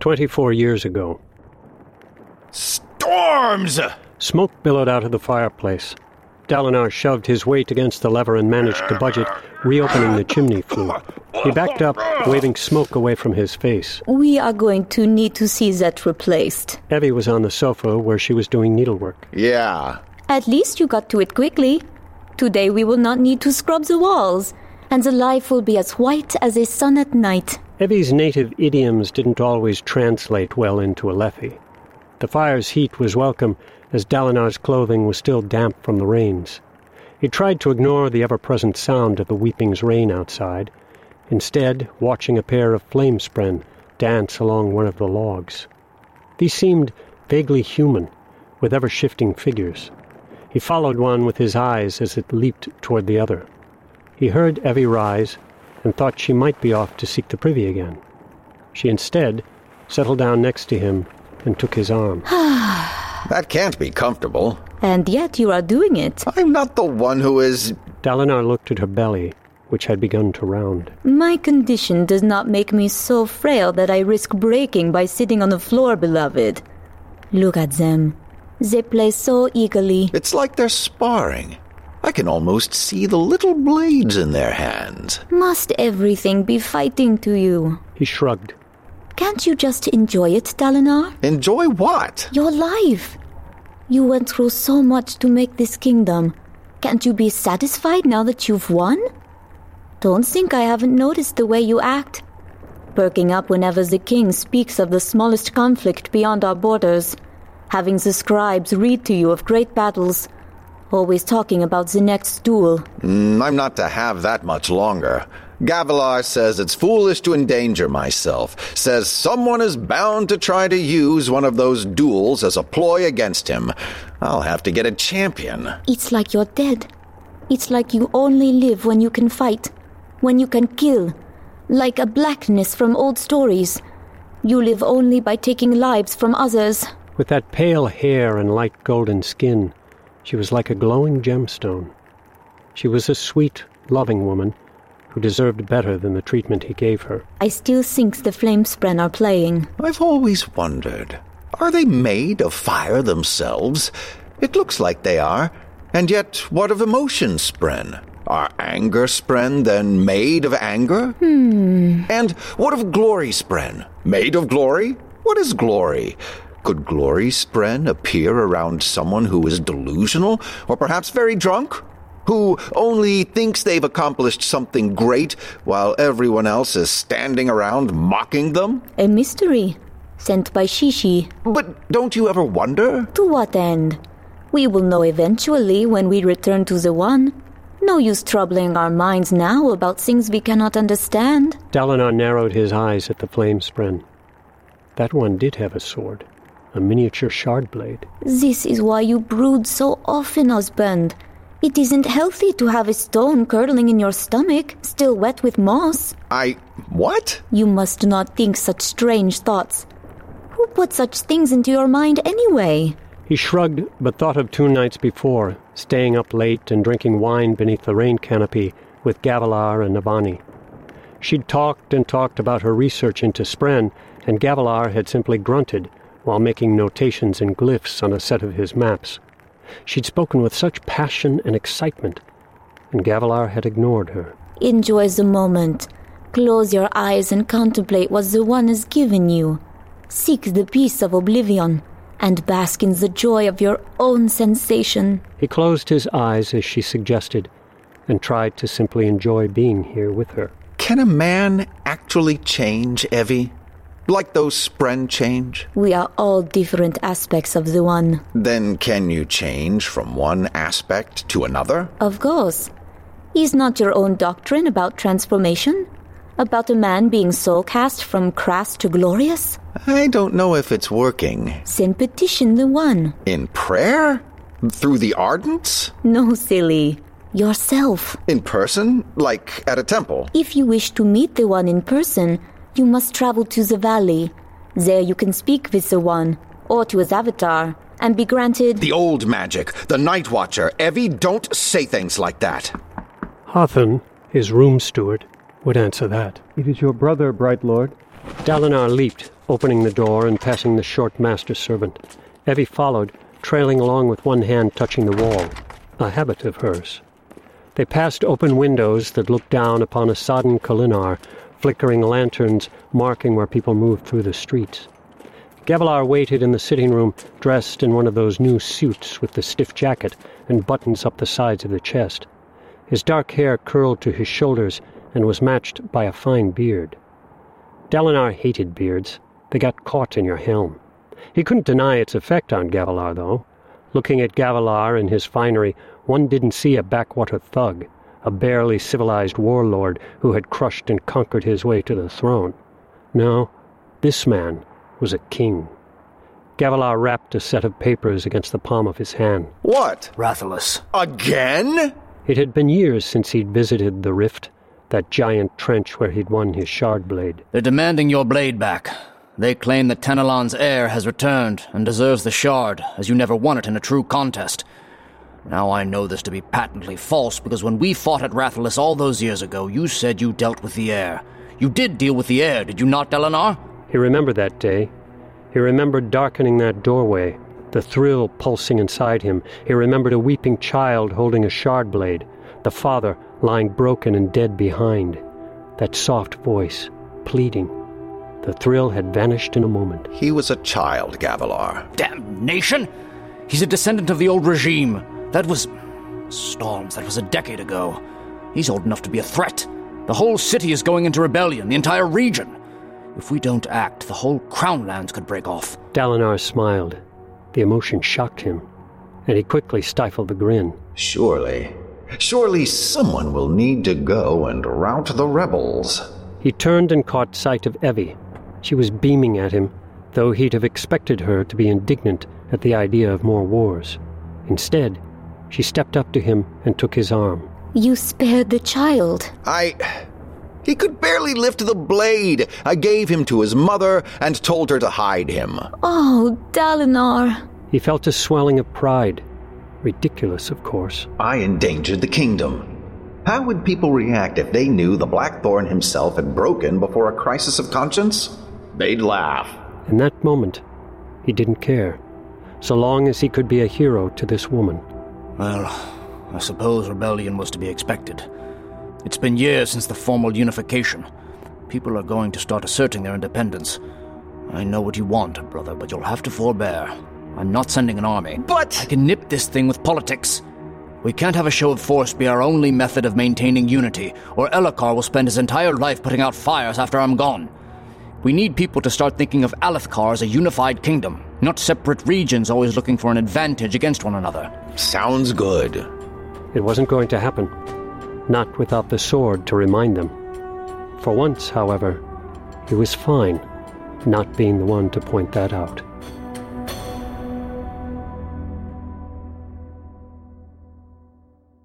24 years ago. Storms! Smoke billowed out of the fireplace. Dalinar shoved his weight against the lever and managed to budge it, reopening the chimney flue. He backed up, waving smoke away from his face. We are going to need to see that replaced. Evi was on the sofa where she was doing needlework. Yeah. At least you got to it quickly. Today we will not need to scrub the walls, and the life will be as white as a sun at night. Evi's native idioms didn't always translate well into Alethi. The fire's heat was welcome, as Dalinar's clothing was still damp from the rains. He tried to ignore the ever-present sound of the weeping's rain outside, instead watching a pair of flamespren dance along one of the logs. These seemed vaguely human, with ever-shifting figures. He followed one with his eyes as it leaped toward the other. He heard Evi rise and thought she might be off to seek the privy again. She instead settled down next to him and took his arm. That can't be comfortable. And yet you are doing it. I'm not the one who is. Dalinar looked at her belly, which had begun to round. My condition does not make me so frail that I risk breaking by sitting on the floor, beloved. Look at them. They play so eagerly. It's like they're sparring. I can almost see the little blades in their hands. Must everything be fighting to you? He shrugged. Can't you just enjoy it, Dalinar? Enjoy what? Your life. You went through so much to make this kingdom. Can't you be satisfied now that you've won? Don't think I haven't noticed the way you act. Perking up whenever the king speaks of the smallest conflict beyond our borders. Having the scribes read to you of great battles. Always talking about the next duel. Mm, I'm not to have that much longer. Gavilar says it's foolish to endanger myself, says someone is bound to try to use one of those duels as a ploy against him. I'll have to get a champion. It's like you're dead. It's like you only live when you can fight, when you can kill. Like a blackness from old stories. You live only by taking lives from others. With that pale hair and light golden skin, she was like a glowing gemstone. She was a sweet, loving woman who deserved better than the treatment he gave her. I still think the Flamespren are playing. I've always wondered are they made of fire themselves? It looks like they are. And yet, what of emotion spren? Are anger spren then made of anger? Hmm. And what of glory spren? Made of glory? What is glory? Could glory spren appear around someone who is delusional, or perhaps very drunk? Who only thinks they've accomplished something great while everyone else is standing around mocking them? A mystery. Sent by Shishi. But don't you ever wonder? To what end? We will know eventually when we return to the One. No use troubling our minds now about things we cannot understand. Dalinar narrowed his eyes at the flame spren. That one did have a sword, a miniature shard blade. This is why you brood so often, husband. It isn't healthy to have a stone curdling in your stomach, still wet with moss. I. what? You must not think such strange thoughts. Who put such things into your mind anyway? He shrugged, but thought of two nights before, staying up late and drinking wine beneath the rain canopy with Gavilar and Navani. She'd talked and talked about her research into Spren, and Gavilar had simply grunted while making notations and glyphs on a set of his maps. She'd spoken with such passion and excitement, and Gavilar had ignored her. Enjoy the moment. Close your eyes and contemplate what the One has given you. Seek the peace of oblivion, and bask in the joy of your own sensation. He closed his eyes as she suggested, and tried to simply enjoy being here with her. Can a man actually change, Evi? Like those spren change? We are all different aspects of the One. Then can you change from one aspect to another? Of course. Is not your own doctrine about transformation? About a man being soul cast from crass to glorious? I don't know if it's working. Then petition the One. In prayer? Through the Ardents? No, silly. Yourself. In person? Like at a temple? If you wish to meet the One in person, you must travel to the valley. There you can speak with the One, or to his avatar, and be granted. The old magic, the Night Watcher. Evi, don't say things like that. Hothan, his room steward, would answer that. It is your brother, Bright Lord. Dalinar leaped, opening the door and passing the short master servant. Evi followed, trailing along with one hand touching the wall, a habit of hers. They passed open windows that looked down upon a sodden Kholinar, flickering lanterns marking where people moved through the streets. Gavilar waited in the sitting room, dressed in one of those new suits with the stiff jacket and buttons up the sides of the chest. His dark hair curled to his shoulders and was matched by a fine beard. Dalinar hated beards. They got caught in your helm. He couldn't deny its effect on Gavilar, though. Looking at Gavilar and his finery, one didn't see a backwater thug, a barely civilized warlord who had crushed and conquered his way to the throne. No, this man was a king. Gavilar rapped a set of papers against the palm of his hand. What? Rathalas. Again? It had been years since he'd visited the Rift, that giant trench where he'd won his shard blade. They're demanding your blade back. They claim that Tanalan's heir has returned and deserves the shard, as you never won it in a true contest. Now I know this to be patently false, because when we fought at Rathalas all those years ago, you said you dealt with the heir. You did deal with the heir, did you not, Dalinar? He remembered that day. He remembered darkening that doorway, the thrill pulsing inside him. He remembered a weeping child holding a shard blade, the father lying broken and dead behind. That soft voice, pleading. The thrill had vanished in a moment. He was a child, Gavilar. Damnation! He's a descendant of the old regime. That was. Storms, that was a decade ago. He's old enough to be a threat. The whole city is going into rebellion, the entire region. If we don't act, the whole Crownlands could break off. Dalinar smiled. The emotion shocked him, and he quickly stifled the grin. Surely. Surely someone will need to go and rout the rebels. He turned and caught sight of Evi. She was beaming at him, though he'd have expected her to be indignant at the idea of more wars. Instead, she stepped up to him and took his arm. You spared the child. I. He could barely lift the blade. I gave him to his mother and told her to hide him. Oh, Dalinar. He felt a swelling of pride. Ridiculous, of course. I endangered the kingdom. How would people react if they knew the Blackthorn himself had broken before a crisis of conscience? They'd laugh. In that moment, he didn't care, so long as he could be a hero to this woman. Well, I suppose rebellion was to be expected. It's been years since the formal unification. People are going to start asserting their independence. I know what you want, brother, but you'll have to forbear. I'm not sending an army. But I can nip this thing with politics. We can't have a show of force be our only method of maintaining unity, or Elhokar will spend his entire life putting out fires after I'm gone. We need people to start thinking of Alethkar as a unified kingdom, not separate regions always looking for an advantage against one another. sounds good. It wasn't going to happen. Not without the sword to remind them. For once, however, he was fine not being the one to point that out.